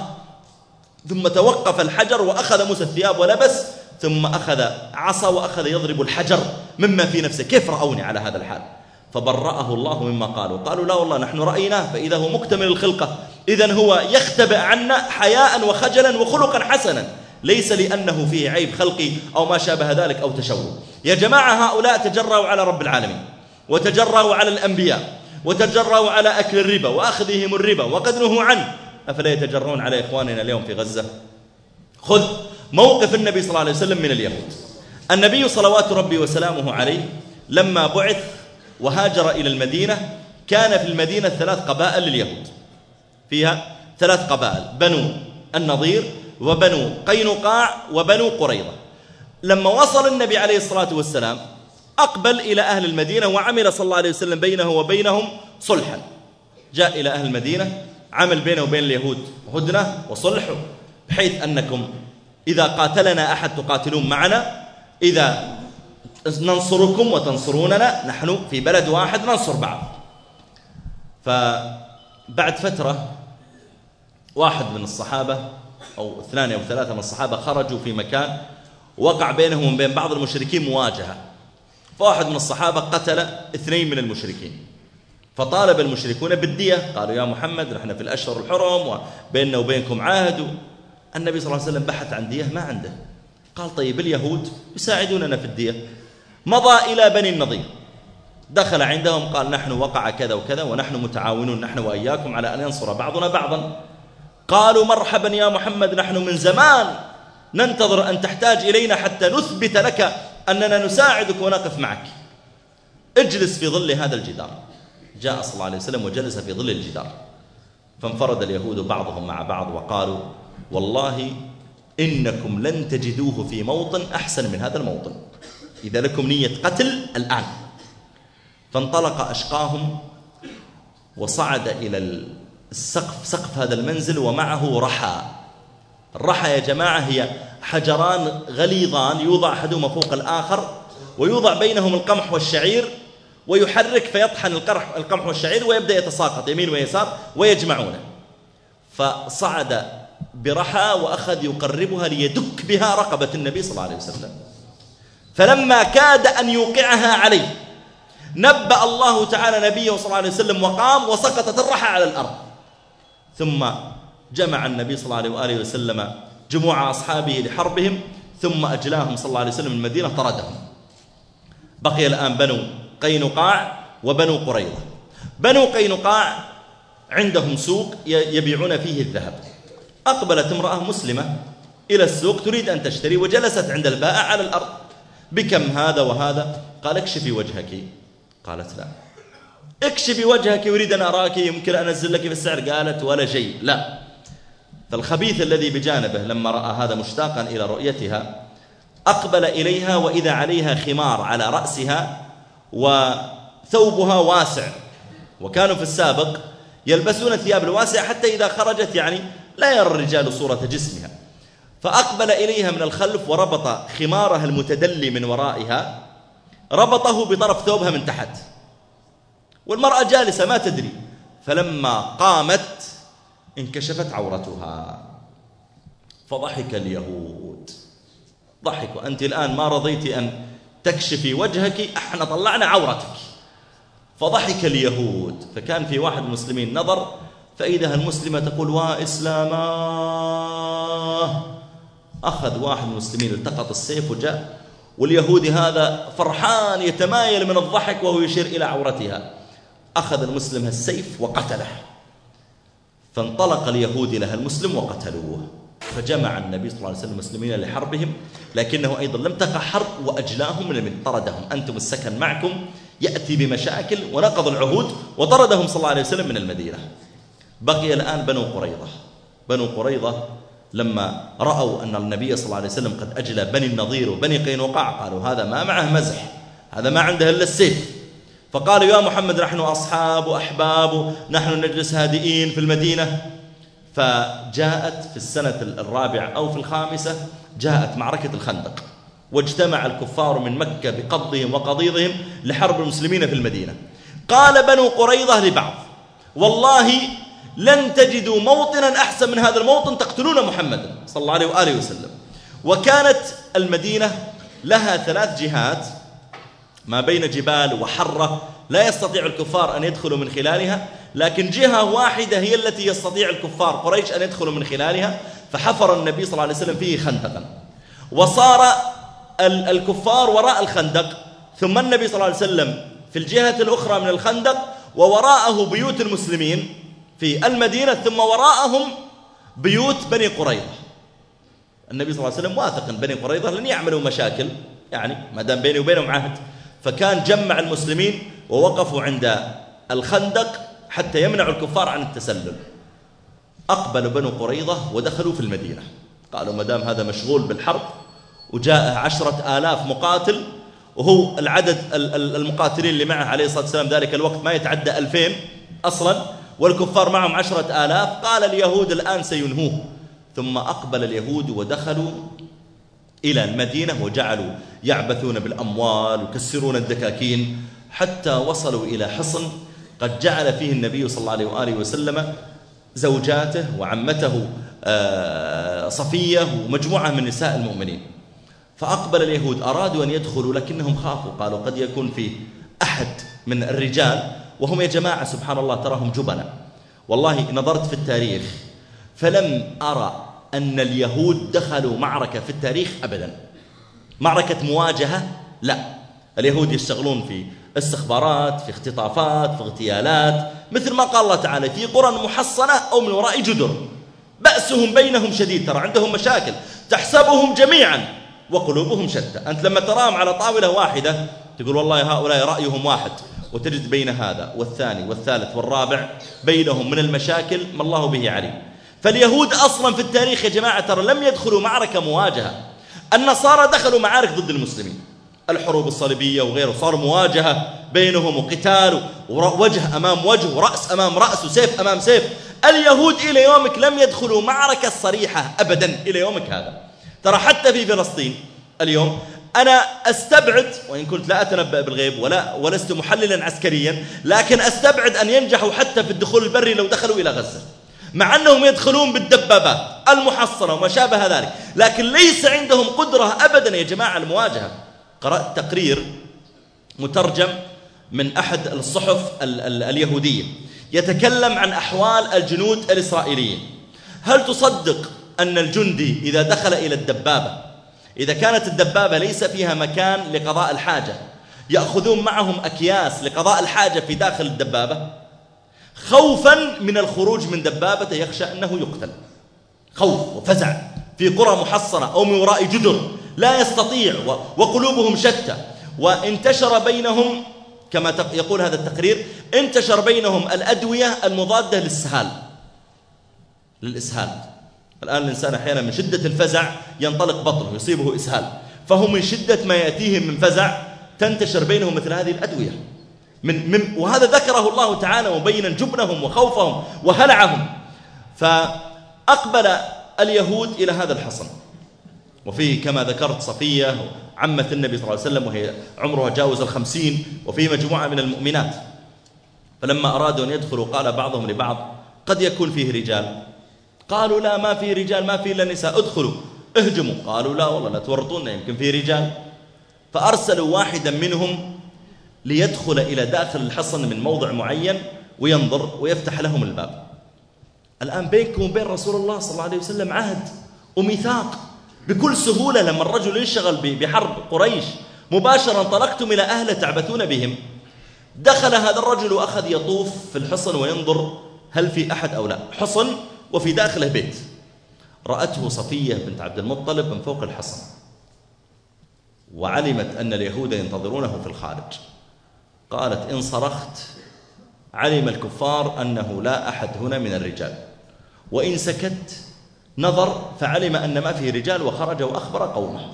ثم توقف الحجر وأخذ موسى الثياب ولبس ثم أخذ عصا وأخذ يضرب الحجر مما في نفسه. كيف رأوني على هذا الحال؟ فبرأه الله مما قالوا. قالوا لا والله نحن رأيناه فإذا هو مكتمل الخلقة. إذا هو يختبئ عنا حياء وخجلا وخلقا حسنا. ليس لأنه فيه عيب خلقي أو ما شابه ذلك أو تشوه. يا جماعة هؤلاء تجرأوا على رب العالمين. وتجرأوا على الأنبياء وتجرأوا على أكل الربا وأخذهم الربا وقد نهوا عنه. أفلا يتجرؤون على إخواننا اليوم في غزة؟ خذ موقف النبي صلى الله عليه وسلم من اليهود. النبي صلوات ربي وسلامه عليه لما بعث وهاجر إلى المدينة كان في المدينة ثلاث قبائل لليهود. فيها ثلاث قبائل بنو النضير وبنو قينقاع وبنو قريظة. لما وصل النبي عليه الصلاة والسلام أقبل إلى أهل المدينة وعمل صلى الله عليه وسلم بينه وبينهم صلحا. جاء إلى أهل المدينة عمل بينه وبين اليهود هدنة وصلح بحيث أنكم إذا قاتلنا أحد تقاتلون معنا إذا ننصركم وتنصروننا نحن في بلد واحد ننصر بعض. فبعد فترة واحد من الصحابة أو اثنان أو ثلاثة من الصحابة خرجوا في مكان وقع بينهم وبين بعض المشركين مواجهة. فواحد من الصحابة قتل اثنين من المشركين. فطالب المشركون بالدية قالوا يا محمد نحن في الأشهر الحرم وبيننا وبينكم عهد. النبي صلى الله عليه وسلم بحث عن دية ما عنده. قال طيب اليهود يساعدوننا في الدية. مضى إلى بني النضير. دخل عندهم قال نحن وقع كذا وكذا ونحن متعاونون نحن وإياكم على أن ينصر بعضنا بعضا. قالوا مرحبا يا محمد نحن من زمان ننتظر أن تحتاج إلينا حتى نثبت لك أننا نساعدك ونقف معك. اجلس في ظل هذا الجدار. جاء صلى الله عليه وسلم وجلس في ظل الجدار. فانفرد اليهود بعضهم مع بعض وقالوا والله إنكم لن تجدوه في موطن أحسن من هذا الموطن. إذا لكم نية قتل الآن. فانطلق أشقاهم وصعد إلى السقف سقف هذا المنزل ومعه رحى. الرحى يا جماعة هي حجران غليظان يوضع أحدهما فوق الآخر ويوضع بينهم القمح والشعير ويحرك فيطحن القمح, القمح والشعير ويبدأ يتساقط يمين ويسار ويجمعونه. فصعد برحى وأخذ يقربها ليدك بها رقبة النبي صلى الله عليه وسلم. فلما كاد أن يوقعها عليه نبأ الله تعالى نبيه صلى الله عليه وسلم وقام وسقطت الرحى على الأرض. ثم جمع النبي صلى الله عليه وآله وسلم جموع أصحابه لحربهم ثم أجلاهم صلى الله عليه وسلم المدينة طردهم. بقي الآن بنو قينقاع وبنو قريظة. بنو قينقاع عندهم سوق يبيعون فيه الذهب. أقبلت امرأة مسلمة إلى السوق تريد أن تشتري وجلست عند البائع على الأرض. بكم هذا وهذا؟ قال اكشفي وجهك. قالت لا. اكشفي وجهك يريد أن أراك يمكن أنزل لك في السعر. قالت ولا شيء. لا. فالخبيث الذي بجانبه لما رأى هذا مشتاقا إلى رؤيتها أقبل إليها وإذا عليها خمار على رأسها وثوبها واسع. وكانوا في السابق يلبسون الثياب الواسعة حتى إذا خرجت يعني لا يرى الرجال صورة جسمها. فأقبل إليها من الخلف وربط خمارها المتدلي من ورائها ربطه بطرف ثوبها من تحت. والمرأة جالسة ما تدري. فلما قامت انكشفت عورتها. فضحك اليهود. ضحكوا أنت الآن ما رضيت أن تكشفي وجهك إحنا طلعنا عورتك. فضحك اليهود. فكان في واحد المسلمين نظر فإذا المسلمة تقول وإسلاما أخذ واحد المسلمين التقط السيف وجاء واليهودي هذا فرحان يتمايل من الضحك وهو يشير إلى عورتها. أخذ المسلم السيف وقتله. فانطلق اليهودي لها المسلم وقتلوه. فجمع النبي صلى الله عليه وسلم المسلمين لحربهم لكنه أيضا لم تقع حرب وأجلاهم من طردهم أنتم السكن معكم يأتي بمشاكل ونقض العهود وطردهم صلى الله عليه وسلم من المدينة. بقي الآن بنو قريظة. بنو قريظة لما رأوا أن النبي صلى الله عليه وسلم قد أجلى بني النضير وبني قينقاع قالوا هذا ما معه مزح هذا ما عنده إلا السيف. فقالوا يا محمد نحن أصحاب وأحباب نحن نجلس هادئين في المدينة. فجاءت في السنة الرابعة أو في الخامسة جاءت معركة الخندق واجتمع الكفار من مكة بقضهم وقضيضهم لحرب المسلمين في المدينة. قال بنو قريظة لبعض والله لن تجدوا موطنا أحسن من هذا الموطن تقتلون محمدا صلى الله عليه وآله وسلم. وكانت المدينة لها ثلاث جهات ما بين جبال وحرة لا يستطيع الكفار أن يدخلوا من خلالها لكن جهة واحدة هي التي يستطيع الكفار قريش أن يدخلوا من خلالها فحفر النبي صلى الله عليه وسلم فيه خندقا. وصار الكفار وراء الخندق ثم النبي صلى الله عليه وسلم في الجهة الأخرى من الخندق ووراءه بيوت المسلمين في المدينة ثم وراءهم بيوت بني قريظة. النبي صلى الله عليه وسلم واثق أن بني قريظة لن يعملوا مشاكل يعني ما دام بيني وبينهم عهد. فكان جمع المسلمين ووقفوا عند الخندق حتى يمنعوا الكفار عن التسلل. أقبل بنو قريظة ودخلوا في المدينة. قالوا ما دام هذا مشغول بالحرب وجاء عشرة آلاف مقاتل وهو العدد المقاتلين اللي معه عليه الصلاة والسلام ذلك الوقت ما يتعدى ألفين أصلا. والكفار معهم عشرة آلاف. قال اليهود الآن سينهوه. ثم أقبل اليهود ودخلوا إلى المدينة وجعلوا يعبثون بالأموال ويكسرون الدكاكين حتى وصلوا إلى حصن. قد جعل فيه النبي صلى الله عليه وآله وسلم زوجاته وعمته آه، صفية ومجموعة من نساء المؤمنين. فأقبل اليهود أرادوا أن يدخلوا لكنهم خافوا قالوا قد يكون في أحد من الرجال. وهم يا جماعة سبحان الله تراهم جبنا والله نظرت في التاريخ فلم أرى أن اليهود دخلوا معركة في التاريخ أبدا. معركة مواجهة؟ لا. اليهود يشتغلون في استخبارات في اختطافات في اغتيالات. مثل ما قال الله تعالى في قرى محصنة أو من وراء جدر. بأسهم بينهم شديد. ترى عندهم مشاكل. تحسبهم جميعا وقلوبهم شتى. أنت لما تراهم على طاولة واحدة تقول والله هؤلاء رأيهم واحد. وتجد بين هذا والثاني والثالث والرابع بينهم من المشاكل ما الله به عليم. فاليهود أصلا في التاريخ يا جماعة ترى لم يدخلوا معركة مواجهة. النصارى دخلوا معارك ضد المسلمين. الحروب الصليبية وغيره صار مواجهة بينهم وقتال ووجه أمام وجه ورأس أمام رأس وسيف أمام سيف. اليهود إلى يومك لم يدخلوا معركة صريحة أبدا إلى يومك هذا. ترى حتى في فلسطين اليوم أنا أستبعد وإن كنت لا أتنبأ بالغيب ولا ولست محللا عسكريا لكن أستبعد أن ينجحوا حتى في الدخول البري لو دخلوا إلى غزة. مع أنهم يدخلون بالدبابات المحصنة وما شابه ذلك. لكن ليس عندهم قدرة أبدا يا جماعة المواجهة. قرأت تقرير مترجم من أحد الصحف ال ال اليهودية. يتكلم عن أحوال الجنود الإسرائيليين. هل تصدق أن الجندي إذا دخل إلى الدبابة إذا كانت الدبابة ليس فيها مكان لقضاء الحاجة يأخذون معهم أكياس لقضاء الحاجة في داخل الدبابة؟ خوفا من الخروج من دبابته يخشى أنه يقتل. خوف وفزع في قرى محصنة أو من وراء جدر لا يستطيع وقلوبهم شتى. وانتشر بينهم كما يقول هذا التقرير انتشر بينهم الأدوية المضادة للسهال للإسهال. الآن الإنسان أحيانا من شدة الفزع ينطلق بطنه يصيبه إسهال. فهم من شدة ما يأتيهم من فزع تنتشر بينهم مثل هذه الأدوية. من من وهذا ذكره الله تعالى مبينا جبنهم وخوفهم وهلعهم. فأقبل اليهود إلى هذا الحصن. وفيه كما ذكرت صفية عمة النبي صلى الله عليه وسلم وهي عمرها جاوز الخمسين وفيه مجموعة من المؤمنات. فلما أرادوا أن يدخلوا قال بعضهم لبعض قد يكون فيه رجال. قالوا لا ما في رجال ما في إلا نساء ادخلوا. اهجموا. قالوا لا والله لا تورطونا يمكن في رجال. فأرسلوا واحدا منهم ليدخل إلى داخل الحصن من موضع معين وينظر ويفتح لهم الباب. الآن بينكم وبين رسول الله صلى الله عليه وسلم عهد وميثاق. بكل سهولة لما الرجل ينشغل بحرب قريش مباشرة انطلقتم إلى أهل تعبثون بهم. دخل هذا الرجل وأخذ يطوف في الحصن وينظر هل في أحد أو لا. حصن وفي داخله بيت. رأته صفية بنت عبد المطلب من فوق الحصن. وعلمت أن اليهود ينتظرونه في الخارج. قالت إن صرخت علم الكفار أنه لا أحد هنا من الرجال. وإن سكت نظر فعلم أن ما فيه رجال وخرج وأخبر قومه.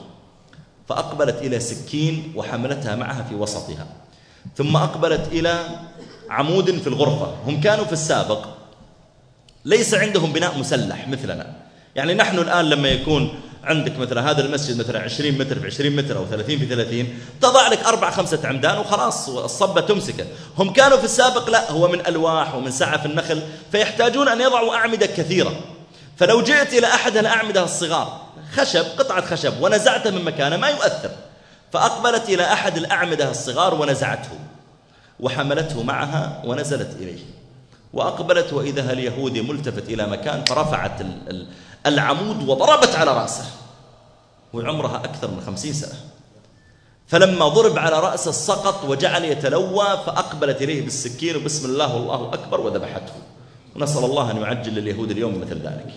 فأقبلت إلى سكين وحملتها معها في وسطها. ثم أقبلت إلى عمود في الغرفة. هم كانوا في السابق. ليس عندهم بناء مسلح مثلنا. يعني نحن الآن لما يكون عندك مثلا هذا المسجد مثلا 20 متر في 20 متر أو 30 في 30 تضع لك أربع خمسة عمدان وخلاص الصبة تمسكه. هم كانوا في السابق لا هو من ألواح ومن سعف النخل فيحتاجون أن يضعوا أعمدة كثيرة. فلو جئت إلى أحد الأعمدة الصغار خشب قطعة خشب ونزعته من مكانه ما يؤثر. فأقبلت إلى أحد الأعمدة الصغار ونزعته وحملته معها ونزلت إليه. وأقبلت وإذا اليهودي ملتفت إلى مكان فرفعت العمود وضربت على رأسه. وعمرها أكثر من خمسين سنة. فلما ضرب على رأسه سقط وجعل يتلوى فأقبلت إليه بالسكين وبسم الله والله أكبر وذبحته. ونسأل الله أن يعجل لليهود اليوم مثل ذلك.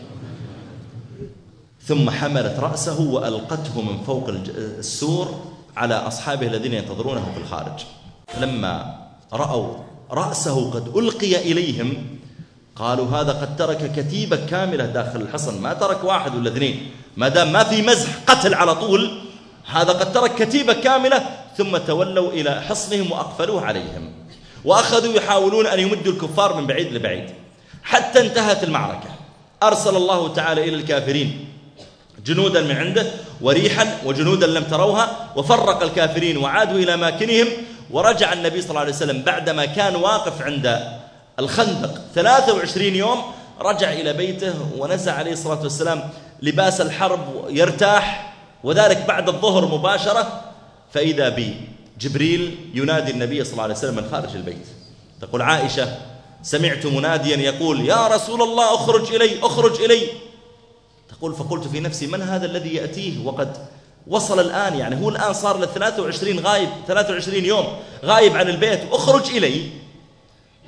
ثم حملت رأسه وألقته من فوق السور على أصحابه الذين ينتظرونه في الخارج. لما رأوا رأسه قد ألقي إليهم قالوا هذا قد ترك كتيبة كاملة داخل الحصن. ما ترك واحد ولا اثنين. ما دام ما في مزح قتل على طول هذا قد ترك كتيبة كاملة ثم تولوا إلى حصنهم وأقفلوه عليهم. وأخذوا يحاولون أن يمدوا الكفار من بعيد لبعيد. حتى انتهت المعركة. أرسل الله تعالى إلى الكافرين جنودا من عنده وريحا وجنودا لم تروها وفرق الكافرين وعادوا إلى أماكنهم ورجع النبي صلى الله عليه وسلم بعدما كان واقف عند الخندق. 23 يوم رجع إلى بيته ونزع عليه الصلاة والسلام لباس الحرب يرتاح وذلك بعد الظهر مباشرة. فإذا بي جبريل ينادي النبي صلى الله عليه وسلم من خارج البيت. تقول عائشة سمعت مناديا يقول يا رسول الله اخرج إلي اخرج إلي. تقول فقلت في نفسي من هذا الذي يأتيه؟ وقد وصل الآن يعني هو الآن صار ل 23 غايب 23 يوم غايب عن البيت اخرج إلي.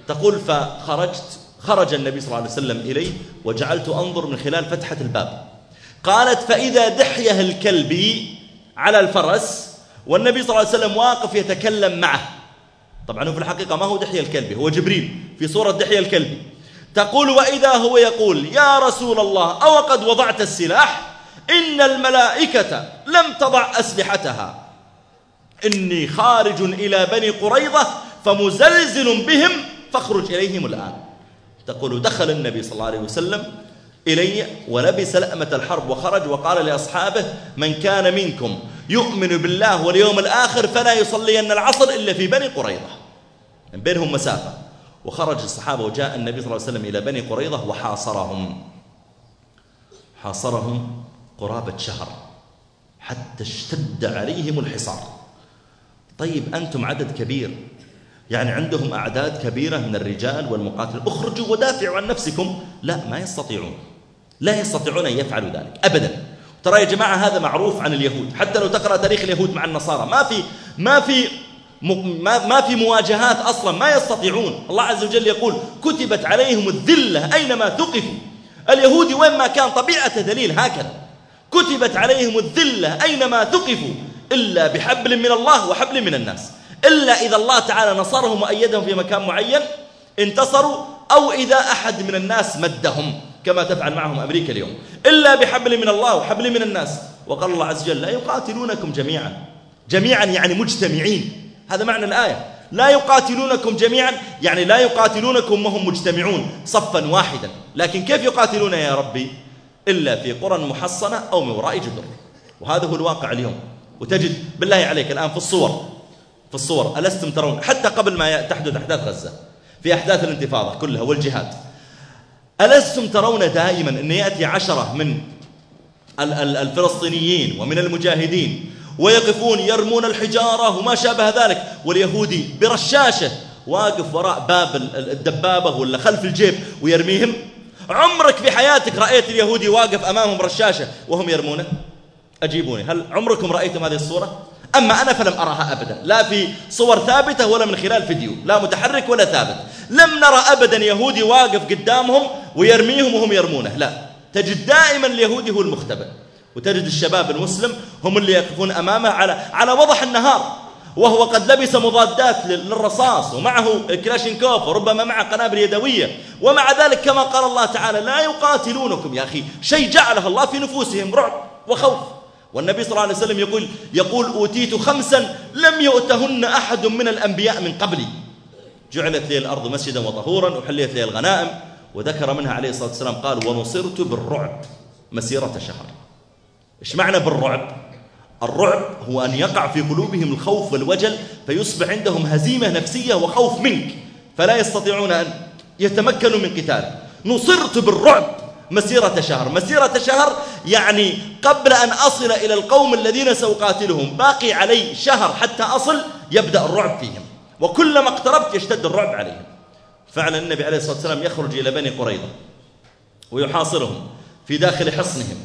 تقول فخرجت خرج النبي صلى الله عليه وسلم إلي وجعلت أنظر من خلال فتحة الباب. قالت فإذا دحيه الكلبي على الفرس والنبي صلى الله عليه وسلم واقف يتكلم معه. طبعا هو في الحقيقة ما هو دحية الكلبي هو جبريل في صورة دحية الكلبي تقول وإذا هو يقول يا رسول الله أو قد وضعت السلاح؟ إن الملائكة لم تضع أسلحتها. إني خارج إلى بني قريظة فمزلزل بهم فاخرج إليهم الآن. تقول دخل النبي صلى الله عليه وسلم إلي ولبس لأمة الحرب وخرج وقال لأصحابه من كان منكم يؤمن بالله واليوم الآخر فلا يصلين العصر إلا في بني قريظة. من بينهم مسافة. وخرج الصحابة وجاء النبي صلى الله عليه وسلم إلى بني قريظة وحاصرهم. حاصرهم قرابة شهر حتى اشتد عليهم الحصار. طيب أنتم عدد كبير. يعني عندهم أعداد كبيرة من الرجال والمقاتل. اخرجوا ودافعوا عن نفسكم. لا ما يستطيعون. لا يستطيعون أن يفعلوا ذلك. أبدا. ترى يا جماعة هذا معروف عن اليهود. حتى لو تقرأ تاريخ اليهود مع النصارى ما في ما في ما, في مواجهات أصلا. ما يستطيعون. الله عز وجل يقول كتبت عليهم الذلة أينما ثقفوا. اليهود وين ما كان طبيعة دليل هكذا. كتبت عليهم الذلة أينما ثقفوا. إلا بحبل من الله وحبل من الناس. إلا إذا الله تعالى نصرهم وأيدهم في مكان معين انتصروا أو إذا أحد من الناس مدهم كما تفعل معهم أمريكا اليوم. إلا بحبل من الله وحبل من الناس. وقال الله عز وجل لا يقاتلونكم جميعا. جميعا يعني مجتمعين. هذا معنى الآية. لا يقاتلونكم جميعا. يعني لا يقاتلونكم وهم مجتمعون صفا واحدا. لكن كيف يقاتلون يا ربي؟ إلا في قرى محصنة أو من وراء جدر. وهذا هو الواقع اليوم. وتجد بالله عليك الآن في الصور في الصور ألستم ترون؟ حتى قبل ما تحدث أحداث غزة في أحداث الانتفاضة كلها والجهاد. ألستم ترون دائما أن يأتي عشرة من الفلسطينيين ومن المجاهدين ويقفون يرمون الحجارة وما شابه ذلك واليهودي برشاشة واقف وراء باب الدبابة ولا خلف الجيب ويرميهم. عمرك في حياتك رأيت اليهودي واقف أمامهم رشاشة وهم يرمونه؟ أجيبوني هل عمركم رأيتم هذه الصورة؟ أما أنا فلم أرها أبدا لا في صور ثابتة ولا من خلال فيديو لا متحرك ولا ثابت. لم نرى أبدا يهودي واقف قدامهم ويرميهم وهم يرمونه لا. تجد دائما اليهودي هو المختبئ وتجد الشباب المسلم هم اللي يقفون أمامه على على وضح النهار. وهو قد لبس مضادات للرصاص ومعه كلاشينكوف وربما معه قنابل يدوية. ومع ذلك كما قال الله تعالى لا يقاتلونكم يا أخي. شيء جعله الله في نفوسهم رعب وخوف. والنبي صلى الله عليه وسلم يقول يقول أوتيت خمسا لم يؤتهن أحد من الأنبياء من قبلي. جعلت لي الأرض مسجدا وطهورا وحليت لي الغنائم. وذكر منها عليه الصلاة والسلام قال ونصرت بالرعب مسيرة شهر. إيش معنى بالرعب؟ الرعب هو أن يقع في قلوبهم الخوف والوجل فيصبح عندهم هزيمة نفسية وخوف منك فلا يستطيعون أن يتمكنوا من قتال نصرت بالرعب مسيرة شهر مسيرة شهر يعني قبل أن أصل إلى القوم الذين سأقاتلهم باقي علي شهر حتى أصل يبدأ الرعب فيهم وكلما اقتربت يشتد الرعب عليهم فعلا النبي عليه الصلاة والسلام يخرج إلى بني قريظة ويحاصرهم في داخل حصنهم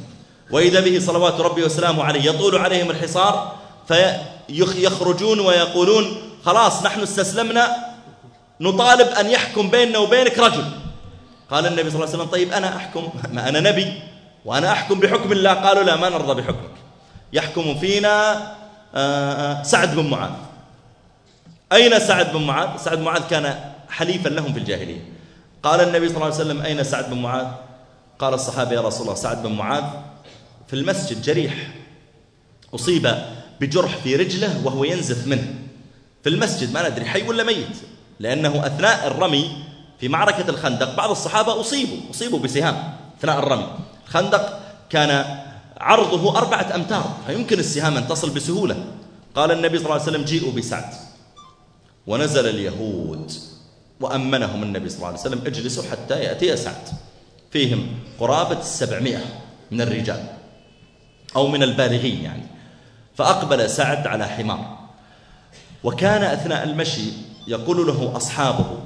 وإذا به صلوات ربي وسلامه عليه يطول عليهم الحصار فيخرجون ويقولون خلاص نحن استسلمنا نطالب أن يحكم بيننا وبينك رجل قال النبي صلى الله عليه وسلم طيب أنا أحكم؟ ما أنا نبي. وأنا أحكم بحكم الله. قالوا لا ما نرضى بحكمك. يحكم فينا آه، آه، سعد بن معاذ. أين سعد بن معاذ؟ سعد بن معاذ كان حليفا لهم في الجاهلية. قال النبي صلى الله عليه وسلم أين سعد بن معاذ؟ قال الصحابة يا رسول الله سعد بن معاذ في المسجد جريح. أصيب بجرح في رجله وهو ينزف منه. في المسجد ما ندري حي ولا ميت لأنه أثناء الرمي في معركة الخندق بعض الصحابة أصيبوا أصيبوا بسهام أثناء الرمي. الخندق كان عرضه أربعة أمتار فيمكن السهام أن تصل بسهولة. قال النبي صلى الله عليه وسلم جيئوا بسعد. ونزل اليهود وأمنهم النبي صلى الله عليه وسلم اجلسوا حتى يأتي سعد. فيهم قرابة السبعمائة من الرجال أو من البالغين يعني. فأقبل سعد على حمار. وكان أثناء المشي يقول له أصحابه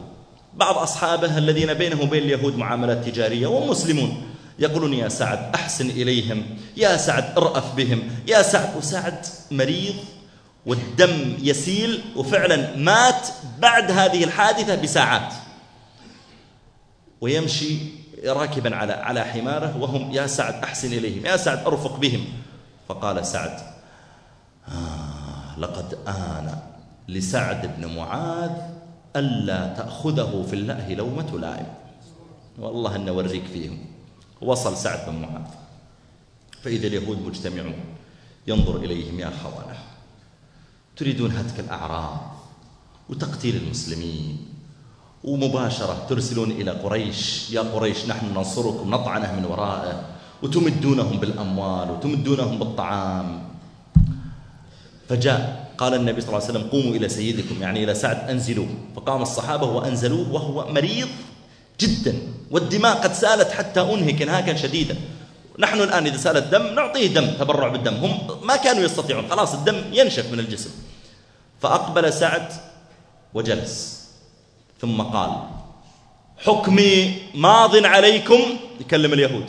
بعض أصحابه الذين بينه وبين اليهود معاملات تجارية ومسلمون يقولون يا سعد أحسن إليهم يا سعد أرأف بهم يا سعد وسعد مريض والدم يسيل وفعلا مات بعد هذه الحادثة بساعات. ويمشي راكبا على على حماره وهم يا سعد أحسن إليهم يا سعد أرفق بهم. فقال سعد آه لقد آن لسعد بن معاذ ألا تأخذه في الله لومة لائم. والله أن نوريك فيهم. وصل سعد بن معاذ. فإذا اليهود مجتمعون ينظر إليهم يا خونة تريدون هتك الأعراض وتقتيل المسلمين. ومباشرة ترسلون إلى قريش. يا قريش نحن ننصركم نطعنه من ورائه. وتمدونهم بالأموال وتمدونهم بالطعام. فجاء قال النبي صلى الله عليه وسلم قوموا إلى سيدكم يعني إلى سعد أنزلوه. فقام الصحابة وأنزلوه وهو مريض جدا والدماء قد سالت حتى أنهك انهاكا شديدا. نحن الآن إذا سال الدم نعطيه دم تبرع بالدم. هم ما كانوا يستطيعون خلاص الدم ينشف من الجسم. فأقبل سعد وجلس ثم قال حكمي ماض عليكم. يكلم اليهود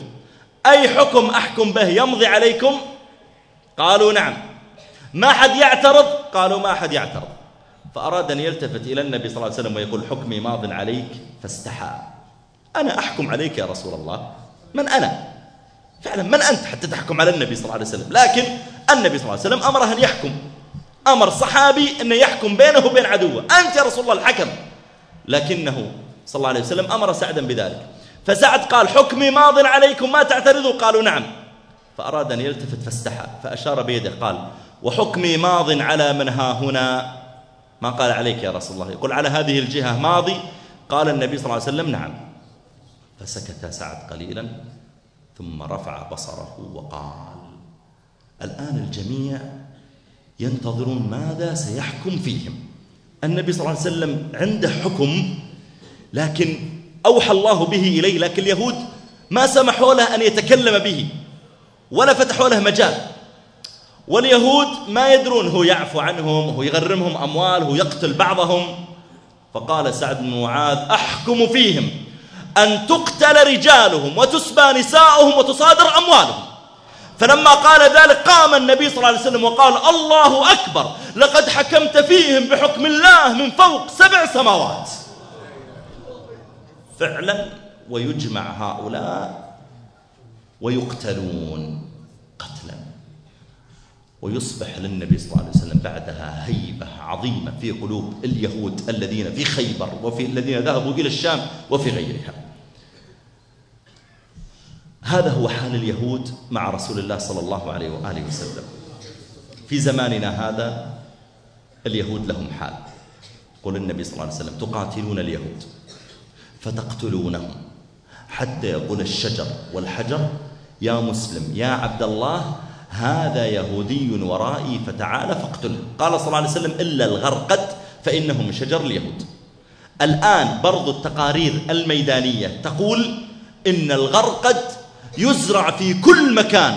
أي حكم أحكم به يمضي عليكم؟ قالوا نعم. ما حد يعترض؟ قالوا ما حد يعترض. فأراد أن يلتفت إلى النبي صلى الله عليه وسلم ويقول حكمي ماض عليك فاستحى. أنا أحكم عليك يا رسول الله. من أنا؟ فعلا من أنت حتى تحكم على النبي صلى الله عليه وسلم. لكن النبي صلى الله عليه وسلم أمره أن يحكم. أمر صحابي أن يحكم بينه وبين عدوه. أنت يا رسول الله الحكم. لكنه صلى الله عليه وسلم أمر سعدا بذلك. فسعد قال حكمي ماض عليكم ما تعترضوا؟ قالوا نعم. فأراد أن يلتفت فاستحى. فأشار بيده قال وحكمي ماض على من ها هنا. ما قال عليك يا رسول الله. يقول على هذه الجهة ماضي؟ قال النبي صلى الله عليه وسلم نعم. فسكت سعد قليلا ثم رفع بصره وقال الآن الجميع ينتظرون ماذا سيحكم فيهم. النبي صلى الله عليه وسلم عنده حكم لكن أوحى الله به إليه لكن اليهود ما سمحوا له أن يتكلم به ولا فتحوا له مجال. واليهود ما يدرون هو يعفو عنهم هو يغرمهم أموال هو يقتل بعضهم. فقال سعد بن معاذ أحكم فيهم أن تقتل رجالهم وتسبى نساؤهم وتصادر أموالهم. فلما قال ذلك قام النبي صلى الله عليه وسلم وقال الله أكبر لقد حكمت فيهم بحكم الله من فوق سبع سماوات. فعلا ويجمع هؤلاء ويقتلون. ويصبح للنبي صلى الله عليه وسلم بعدها هيبة عظيمة في قلوب اليهود الذين في خيبر وفي الذين ذهبوا إلى الشام وفي غيرها. هذا هو حال اليهود مع رسول الله صلى الله عليه وآله وسلم. في زماننا هذا اليهود لهم حال. قل النبي صلى الله عليه وسلم تقاتلون اليهود فتقتلونهم حتى يقول الشجر والحجر يا مسلم يا عبد الله هذا يهودي ورائي فتعال فاقتله. قال صلى الله عليه وسلم إلا الغرقد فإنه من شجر اليهود. الآن برضو التقارير الميدانية تقول إن الغرقد يزرع في كل مكان.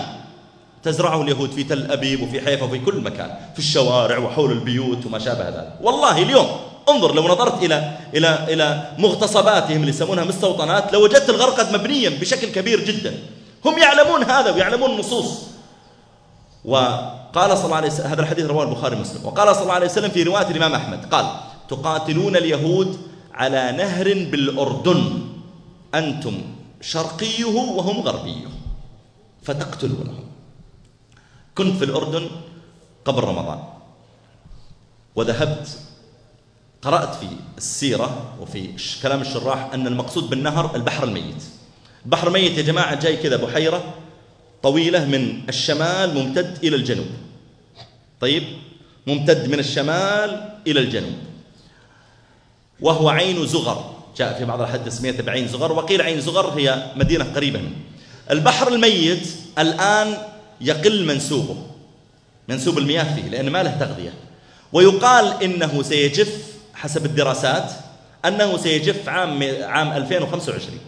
تزرعه اليهود في تل أبيب وفي حيفا وفي كل مكان في الشوارع وحول البيوت وما شابه ذلك. والله اليوم انظر لو نظرت إلى إلى إلى مغتصباتهم اللي يسمونها مستوطنات لوجدت الغرقد مبنيا بشكل كبير جدا. هم يعلمون هذا ويعلمون النصوص. وقال صلى الله عليه وسلم هذا الحديث رواه البخاري ومسلم. وقال صلى الله عليه وسلم في رواية الإمام أحمد قال تقاتلون اليهود على نهر بالأردن أنتم شرقيه وهم غربيه فتقتلونهم. كنت في الأردن قبل رمضان وذهبت قرأت في السيرة وفي كلام الشراح أن المقصود بالنهر البحر الميت. البحر الميت يا جماعة جاي كذا بحيرة طويلة من الشمال ممتد إلى الجنوب. طيب ممتد من الشمال إلى الجنوب. وهو عين زغر. جاء في بعض الحديث سميته بعين زغر وقيل عين زغر هي مدينة قريبة منه. البحر الميت الآن يقل منسوبه منسوب المياه فيه لأن ما له تغذية. ويقال إنه سيجف حسب الدراسات أنه سيجف عام عام 2025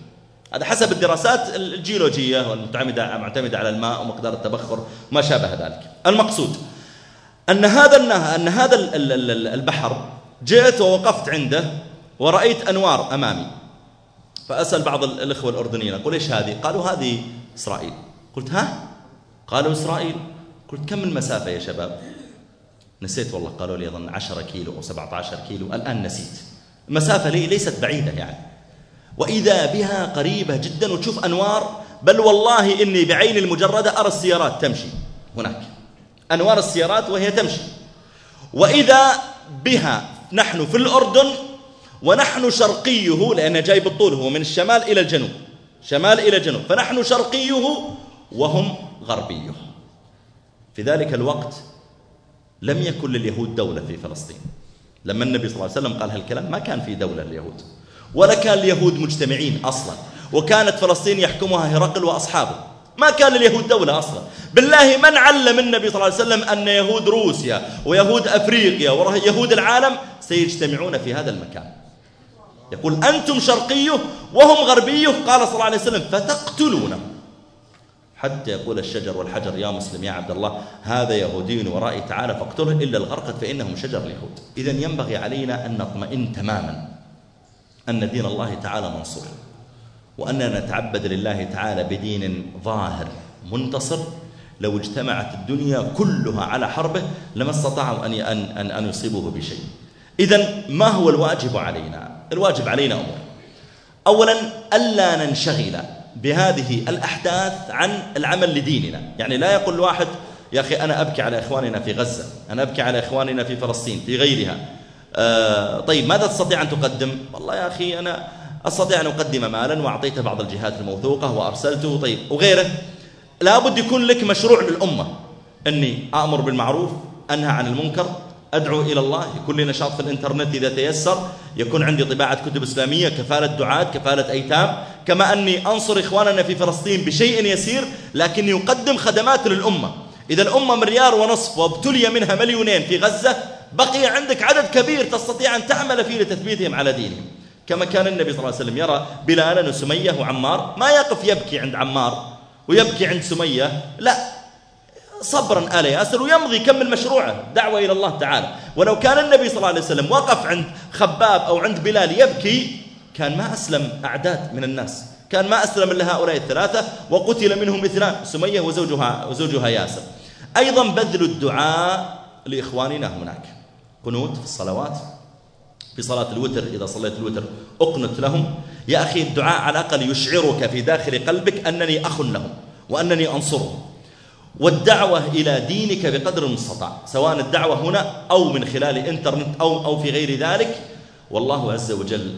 هذا حسب الدراسات الجيولوجية والمعتمدة معتمدة على الماء ومقدار التبخر وما شابه ذلك. المقصود أن هذا أن هذا البحر جئت ووقفت عنده ورأيت أنوار أمامي. فأسأل بعض الإخوة الأردنيين أقول إيش هذه؟ قالوا هذه إسرائيل. قلت ها؟ قالوا إسرائيل. قلت كم المسافة يا شباب؟ نسيت والله قالوا لي أظن 10 كيلو أو 17 كيلو الآن نسيت. المسافة لي ليست بعيدة يعني. وإذا بها قريبة جدا وتشوف أنوار بل والله إني بعين المجردة أرى السيارات تمشي هناك. أنوار السيارات وهي تمشي. وإذا بها نحن في الأردن ونحن شرقيه لأنه جاي بالطول هو من الشمال إلى الجنوب. شمال إلى جنوب فنحن شرقيه وهم غربيه. في ذلك الوقت لم يكن لليهود دولة في فلسطين. لما النبي صلى الله عليه وسلم قال هالكلام ما كان في دولة لليهود ولا كان اليهود مجتمعين أصلا. وكانت فلسطين يحكمها هرقل وأصحابه. ما كان لليهود دولة أصلا. بالله من علم النبي صلى الله عليه وسلم أن يهود روسيا ويهود أفريقيا ويهود العالم سيجتمعون في هذا المكان. يقول أنتم شرقيه وهم غربيه قال صلى الله عليه وسلم فتقتلونه حتى يقول الشجر والحجر يا مسلم يا عبد الله هذا يهودي ورائي تعالى فاقتله إلا الغرقد فإنهم شجر اليهود. إذا ينبغي علينا أن نطمئن تماما. أن دين الله تعالى منصور وأننا نتعبد لله تعالى بدين ظاهر منتصر لو اجتمعت الدنيا كلها على حربه لما استطاعوا أن أن أن يصيبوه بشيء. إذا ما هو الواجب علينا؟ الواجب علينا أمور. أولا ألا ننشغل بهذه الأحداث عن العمل لديننا. يعني لا يقول الواحد يا أخي أنا أبكي على إخواننا في غزة أنا أبكي على إخواننا في فلسطين في غيرها. آه طيب ماذا تستطيع أن تقدم؟ والله يا أخي أنا أستطيع أن أقدم مالا وأعطيته بعض الجهات الموثوقة وأرسلته. طيب وغيره. لابد يكون لك مشروع للأمة. أني أأمر بالمعروف أنهى عن المنكر أدعو إلى الله. يكون لي نشاط في الإنترنت إذا تيسر يكون عندي طباعة كتب إسلامية كفالة دعاة كفالة أيتام. كما أني أنصر إخواننا في فلسطين بشيء يسير لكن يقدم خدمات للأمة. إذا الأمة مليار ونصف وابتلي منها مليونين في غزة بقي عندك عدد كبير تستطيع أن تعمل فيه لتثبيتهم على دينهم. كما كان النبي صلى الله عليه وسلم يرى بلالا وسمية وعمار. ما يقف يبكي عند عمار ويبكي عند سمية. لا صبرا آل ياسر ويمضي يكمل مشروعه. دعوة إلى الله تعالى. ولو كان النبي صلى الله عليه وسلم وقف عند خباب أو عند بلال يبكي كان ما أسلم أعداد من الناس. كان ما أسلم إلا هؤلاء الثلاثة وقتل منهم اثنان سمية وزوجها, وزوجها ياسر. أيضا بذل الدعاء لإخواننا هناك. قنوت في الصلوات في صلاة الوتر إذا صليت الوتر أقنت لهم يا أخي الدعاء على الأقل يشعرك في داخل قلبك أنني أخ لهم وأنني أنصرهم. والدعوة إلى دينك بقدر المستطاع سواء الدعوة هنا أو من خلال إنترنت أو, أو في غير ذلك. والله عز وجل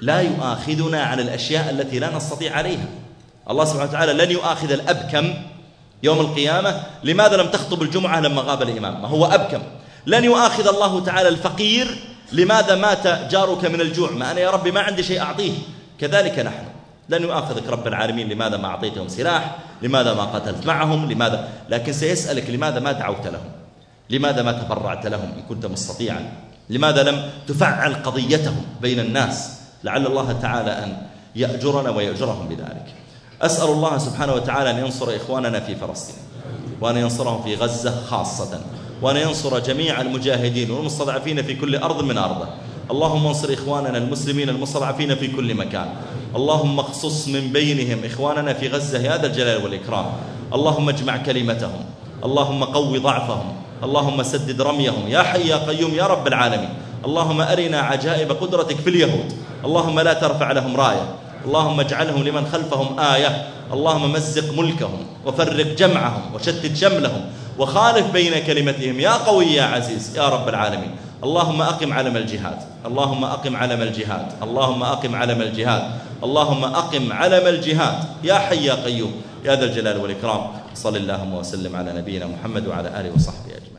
لا يؤاخذنا على الأشياء التي لا نستطيع عليها. الله سبحانه وتعالى لن يؤاخذ الأبكم يوم القيامة. لماذا لم تخطب الجمعة لما غاب الإمام؟ ما هو أبكم. لن يؤاخذ الله تعالى الفقير لماذا مات جارك من الجوع؟ ما أنا يا ربي ما عندي شيء أعطيه. كذلك نحن. لن يؤاخذك رب العالمين لماذا ما أعطيتهم سلاح لماذا ما قتلت معهم لماذا؟ لكن سيسألك لماذا ما دعوت لهم؟ لماذا ما تبرعت لهم إن كنت مستطيعا؟ لماذا لم تفعل قضيتهم بين الناس؟ لعل الله تعالى أن يأجرنا ويأجرهم بذلك. أسأل الله سبحانه وتعالى أن ينصر إخواننا في فلسطين وأن ينصرهم في غزة خاصة. وأن ينصر جميع المجاهدين والمستضعفين في كل أرض من أرضه. اللهم انصر إخواننا المسلمين المستضعفين في كل مكان. اللهم اخصص من بينهم إخواننا في غزة يا ذا الجلال والإكرام. اللهم اجمع كلمتهم. اللهم قو ضعفهم. اللهم سدد رميهم. يا حي يا قيوم يا رب العالمين. اللهم أرنا عجائب قدرتك في اليهود. اللهم لا ترفع لهم راية. اللهم اجعلهم لمن خلفهم آية. اللهم مزق ملكهم وفرق جمعهم وشتت شملهم. وخالف بين كلمتهم. يا قوي يا عزيز يا رب العالمين. اللهم أقم علم الجهاد. اللهم أقم علم الجهاد. اللهم أقم علم الجهاد. اللهم أقم علم الجهاد. يا حي يا قيوم. يا ذا الجلال والإكرام. صل اللهم وسلم على نبينا محمد وعلى آله وصحبه أجمعين.